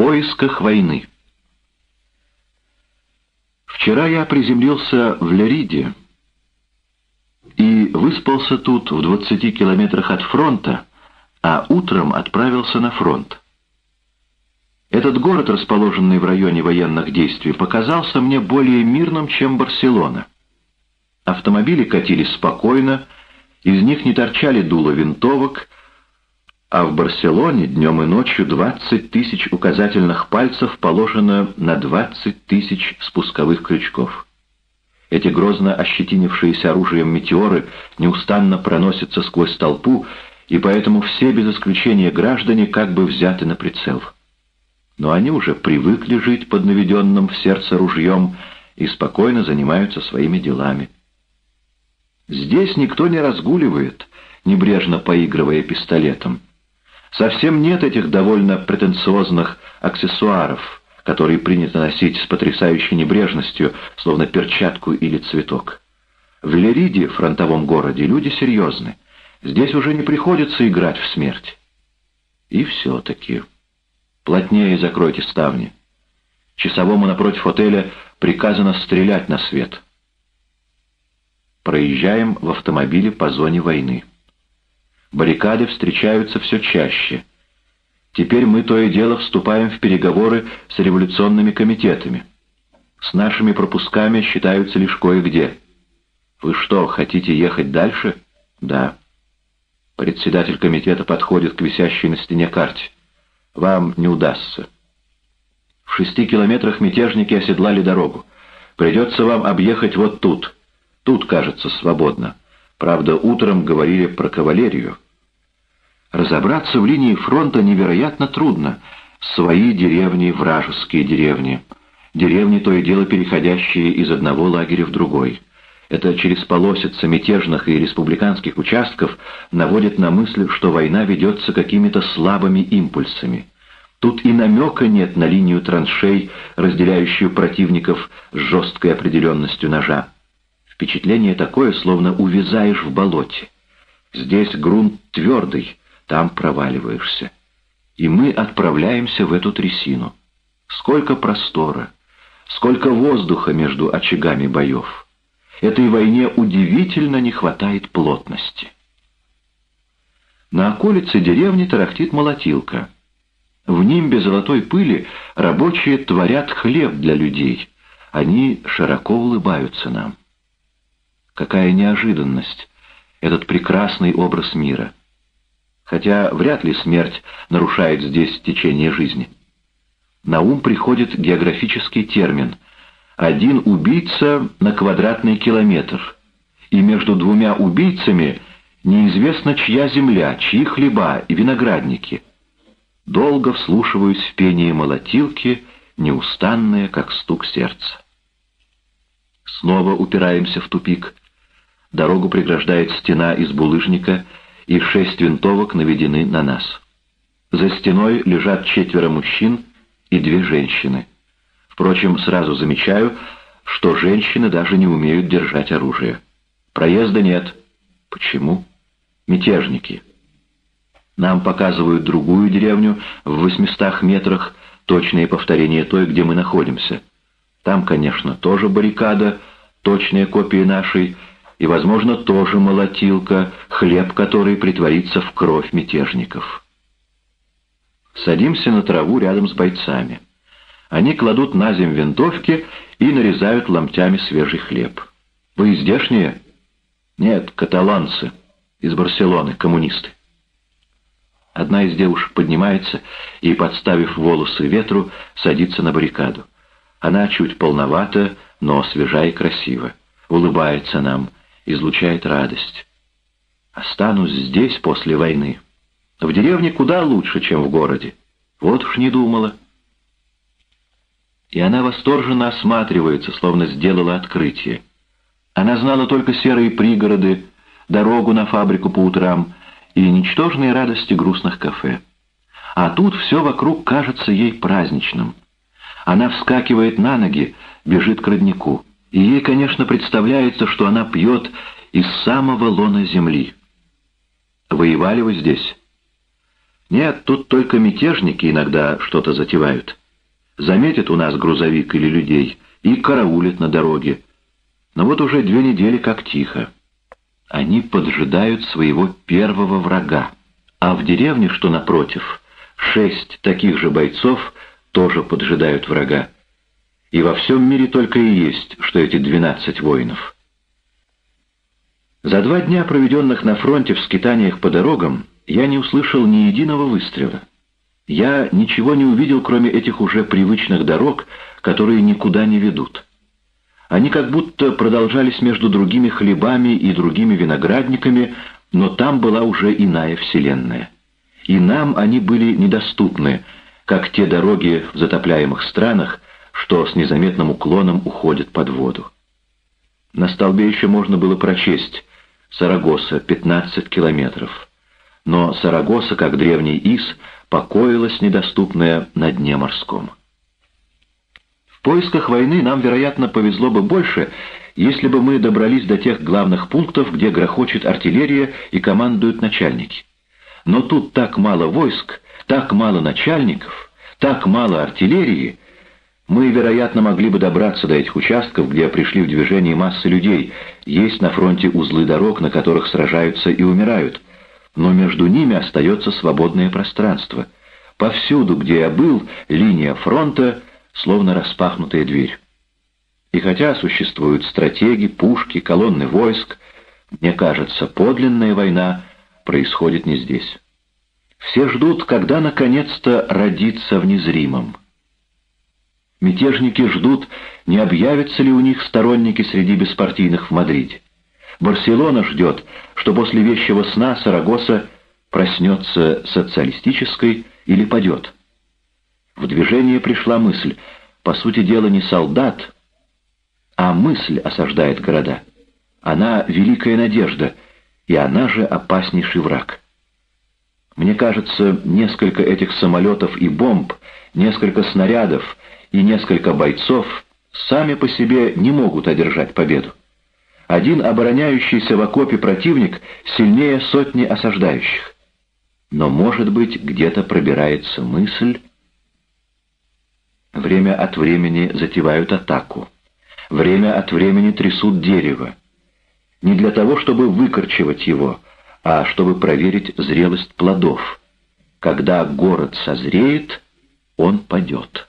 поисках войны. Вчера я приземлился в Лериде и выспался тут в 20 километрах от фронта, а утром отправился на фронт. Этот город, расположенный в районе военных действий, показался мне более мирным, чем Барселона. Автомобили катились спокойно, из них не торчали дула винтовок, а в Барселоне днем и ночью 20 тысяч указательных пальцев положено на 20 тысяч спусковых крючков. Эти грозно ощетинившиеся оружием метеоры неустанно проносятся сквозь толпу, и поэтому все без исключения граждане как бы взяты на прицел. Но они уже привыкли жить под наведенным в сердце ружьем и спокойно занимаются своими делами. Здесь никто не разгуливает, небрежно поигрывая пистолетом. Совсем нет этих довольно претенциозных аксессуаров, которые принято носить с потрясающей небрежностью, словно перчатку или цветок. В Лериде, фронтовом городе, люди серьезны. Здесь уже не приходится играть в смерть. И все-таки. Плотнее закройте ставни. Часовому напротив отеля приказано стрелять на свет. Проезжаем в автомобиле по зоне войны. Баррикады встречаются все чаще. Теперь мы то и дело вступаем в переговоры с революционными комитетами. С нашими пропусками считаются лишь кое-где. Вы что, хотите ехать дальше? Да. Председатель комитета подходит к висящей на стене карте. Вам не удастся. В шести километрах мятежники оседлали дорогу. Придется вам объехать вот тут — Тут, кажется, свободно. Правда, утром говорили про кавалерию. Разобраться в линии фронта невероятно трудно. Свои деревни, вражеские деревни. Деревни то и дело переходящие из одного лагеря в другой. Это через полосицы мятежных и республиканских участков наводит на мысль, что война ведется какими-то слабыми импульсами. Тут и намека нет на линию траншей, разделяющую противников с жесткой определенностью ножа. Впечатление такое, словно увязаешь в болоте. Здесь грунт твердый, там проваливаешься. И мы отправляемся в эту трясину. Сколько простора, сколько воздуха между очагами боев. Этой войне удивительно не хватает плотности. На околице деревни тарахтит молотилка. В нимбе золотой пыли рабочие творят хлеб для людей. Они широко улыбаются нам. Какая неожиданность! Этот прекрасный образ мира. Хотя вряд ли смерть нарушает здесь течение жизни. На ум приходит географический термин «один убийца на квадратный километр», и между двумя убийцами неизвестно чья земля, чьи хлеба и виноградники. Долго вслушиваюсь в пение молотилки, неустанное, как стук сердца. Снова упираемся в тупик. Дорогу преграждает стена из булыжника, и шесть винтовок наведены на нас. За стеной лежат четверо мужчин и две женщины. Впрочем, сразу замечаю, что женщины даже не умеют держать оружие. Проезда нет. Почему? Мятежники. Нам показывают другую деревню в 800 метрах, точное повторение той, где мы находимся. Там, конечно, тоже баррикада, точная копия нашей, и, возможно, тоже молотилка, хлеб который притворится в кровь мятежников. Садимся на траву рядом с бойцами. Они кладут на земь винтовки и нарезают ломтями свежий хлеб. «Вы здешние?» «Нет, каталанцы. Из Барселоны, коммунисты». Одна из девушек поднимается и, подставив волосы ветру, садится на баррикаду. Она чуть полновата, но свежа и красива. Улыбается нам, излучает радость. Останусь здесь после войны. В деревне куда лучше, чем в городе. Вот уж не думала. И она восторженно осматривается, словно сделала открытие. Она знала только серые пригороды, дорогу на фабрику по утрам и ничтожные радости грустных кафе. А тут все вокруг кажется ей праздничным. Она вскакивает на ноги, бежит к роднику и ей, конечно, представляется, что она пьет из самого лона земли. Воевали вы здесь? Нет, тут только мятежники иногда что-то затевают. Заметят у нас грузовик или людей и караулят на дороге. Но вот уже две недели как тихо. Они поджидают своего первого врага. А в деревне, что напротив, шесть таких же бойцов тоже поджидают врага. И во всем мире только и есть, что эти двенадцать воинов. За два дня, проведенных на фронте в скитаниях по дорогам, я не услышал ни единого выстрела. Я ничего не увидел, кроме этих уже привычных дорог, которые никуда не ведут. Они как будто продолжались между другими хлебами и другими виноградниками, но там была уже иная вселенная. И нам они были недоступны, как те дороги в затопляемых странах, что с незаметным уклоном уходят под воду. На столбе еще можно было прочесть «Сарагоса, 15 километров» но Сарагоса, как древний Ис, покоилась недоступная на дне морском. В поисках войны нам, вероятно, повезло бы больше, если бы мы добрались до тех главных пунктов, где грохочет артиллерия и командуют начальники. Но тут так мало войск, так мало начальников, так мало артиллерии, мы, вероятно, могли бы добраться до этих участков, где пришли в движение массы людей, есть на фронте узлы дорог, на которых сражаются и умирают, но между ними остается свободное пространство. Повсюду, где я был, линия фронта, словно распахнутая дверь. И хотя существуют стратеги, пушки, колонны войск, мне кажется, подлинная война происходит не здесь. Все ждут, когда наконец-то родится в незримом. Мятежники ждут, не объявятся ли у них сторонники среди беспартийных в Мадриде. Барселона ждет, что после вещего сна Сарагоса проснется социалистической или падет. В движение пришла мысль, по сути дела не солдат, а мысль осаждает города. Она — великая надежда, и она же опаснейший враг. Мне кажется, несколько этих самолетов и бомб, несколько снарядов и несколько бойцов сами по себе не могут одержать победу. Один обороняющийся в окопе противник сильнее сотни осаждающих. Но, может быть, где-то пробирается мысль... Время от времени затевают атаку. Время от времени трясут дерево. Не для того, чтобы выкорчевать его, а чтобы проверить зрелость плодов. Когда город созреет, он падет.